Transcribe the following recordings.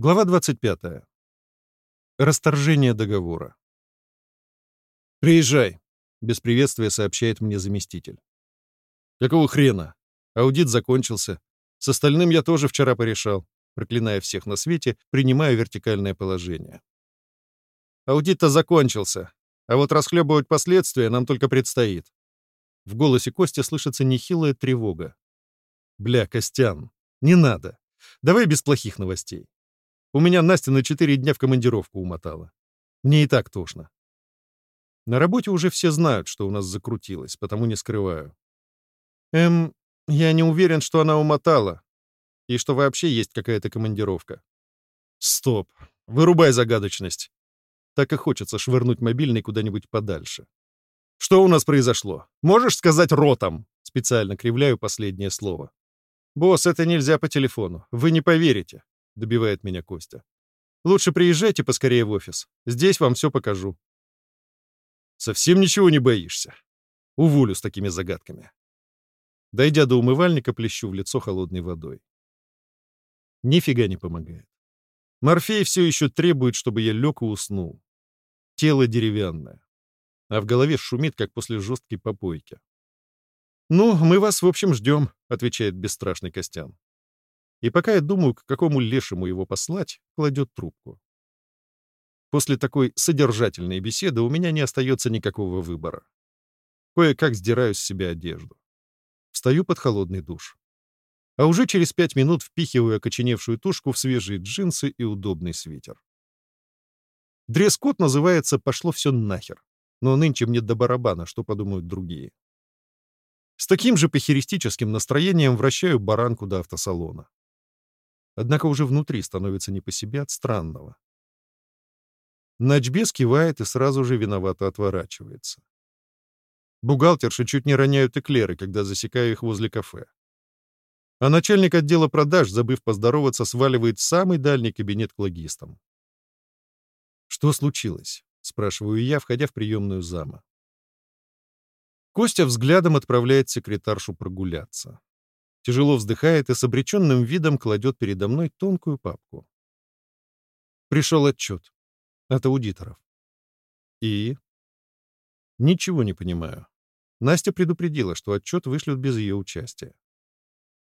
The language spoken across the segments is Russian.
Глава 25. Расторжение договора. «Приезжай», — без приветствия сообщает мне заместитель. «Какого хрена? Аудит закончился. С остальным я тоже вчера порешал, проклиная всех на свете, принимая вертикальное положение. Аудит-то закончился, а вот расхлебывать последствия нам только предстоит». В голосе Кости слышится нехилая тревога. «Бля, Костян, не надо. Давай без плохих новостей. У меня Настя на четыре дня в командировку умотала. Мне и так тошно. На работе уже все знают, что у нас закрутилось, потому не скрываю. Эм, я не уверен, что она умотала. И что вообще есть какая-то командировка. Стоп. Вырубай загадочность. Так и хочется швырнуть мобильный куда-нибудь подальше. Что у нас произошло? Можешь сказать ротом? Специально кривляю последнее слово. Босс, это нельзя по телефону. Вы не поверите добивает меня Костя. Лучше приезжайте поскорее в офис. Здесь вам все покажу. Совсем ничего не боишься. Уволю с такими загадками. Дойдя до умывальника, плещу в лицо холодной водой. Нифига не помогает. Морфей все еще требует, чтобы я лег и уснул. Тело деревянное. А в голове шумит, как после жесткой попойки. «Ну, мы вас, в общем, ждем», — отвечает бесстрашный Костян. И пока я думаю, к какому лешему его послать, кладет трубку. После такой содержательной беседы у меня не остается никакого выбора. Кое-как сдираю с себя одежду. Встаю под холодный душ. А уже через пять минут впихиваю окоченевшую тушку в свежие джинсы и удобный свитер. Дресс-код называется «Пошло все нахер», но нынче мне до барабана, что подумают другие. С таким же похеристическим настроением вращаю баранку до автосалона. Однако уже внутри становится не по себе от странного. Ночбес кивает и сразу же виновато отворачивается. Бухгалтерши чуть не роняют эклеры, когда засекаю их возле кафе. А начальник отдела продаж, забыв поздороваться, сваливает в самый дальний кабинет к логистам. «Что случилось?» — спрашиваю я, входя в приемную зама. Костя взглядом отправляет секретаршу прогуляться тяжело вздыхает и с обреченным видом кладет передо мной тонкую папку. Пришел отчет от аудиторов. И? Ничего не понимаю. Настя предупредила, что отчет вышлют без ее участия.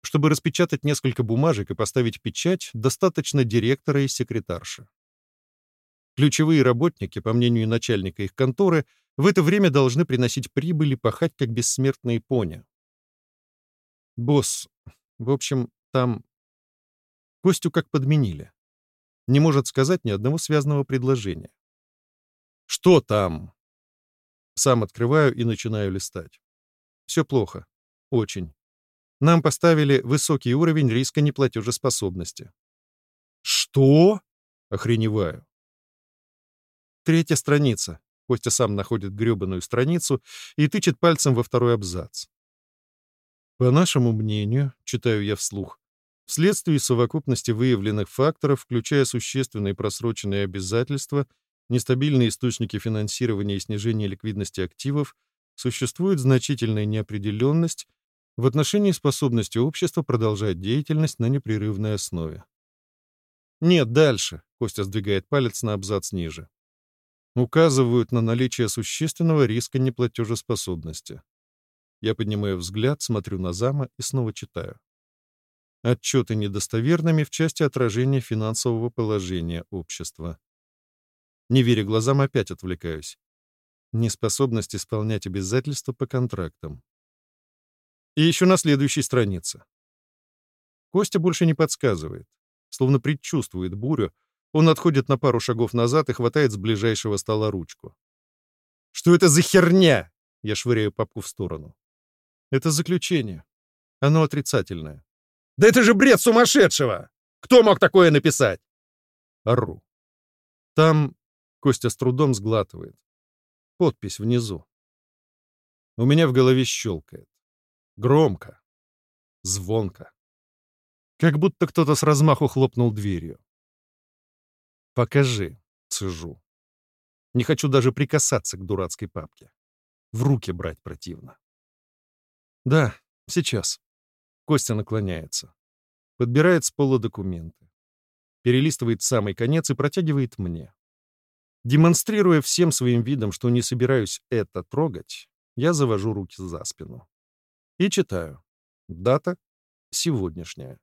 Чтобы распечатать несколько бумажек и поставить печать, достаточно директора и секретарши. Ключевые работники, по мнению начальника их конторы, в это время должны приносить прибыль и пахать, как бессмертные пони. Босс, в общем, там... Костю как подменили. Не может сказать ни одного связанного предложения. Что там? Сам открываю и начинаю листать. Все плохо. Очень. Нам поставили высокий уровень риска неплатежеспособности. Что? Охреневаю. Третья страница. Костя сам находит гребаную страницу и тычет пальцем во второй абзац. По нашему мнению, читаю я вслух, вследствие совокупности выявленных факторов, включая существенные просроченные обязательства, нестабильные источники финансирования и снижение ликвидности активов, существует значительная неопределенность в отношении способности общества продолжать деятельность на непрерывной основе. Нет, дальше, Костя сдвигает палец на абзац ниже. Указывают на наличие существенного риска неплатежеспособности. Я поднимаю взгляд, смотрю на зама и снова читаю. Отчеты недостоверными в части отражения финансового положения общества. Не веря глазам, опять отвлекаюсь. Неспособность исполнять обязательства по контрактам. И еще на следующей странице. Костя больше не подсказывает. Словно предчувствует бурю, он отходит на пару шагов назад и хватает с ближайшего стола ручку. «Что это за херня?» Я швыряю папку в сторону. Это заключение. Оно отрицательное. «Да это же бред сумасшедшего! Кто мог такое написать?» Ору. Там Костя с трудом сглатывает. Подпись внизу. У меня в голове щелкает. Громко. Звонко. Как будто кто-то с размаху хлопнул дверью. «Покажи», — сижу. Не хочу даже прикасаться к дурацкой папке. В руки брать противно. «Да, сейчас». Костя наклоняется. Подбирает с пола документы. перелистывает самый конец и протягивает мне. Демонстрируя всем своим видом, что не собираюсь это трогать, я завожу руки за спину. И читаю. Дата сегодняшняя.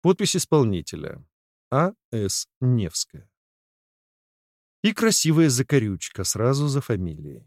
Подпись исполнителя. А.С. Невская. И красивая закорючка сразу за фамилией.